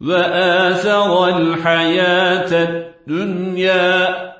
وآثر الحياة الدنيا.